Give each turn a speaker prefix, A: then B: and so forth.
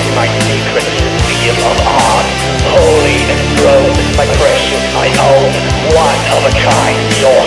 A: sacred, my secret seal of art. Holy and enthroned, my precious, my own, one of a kind, your.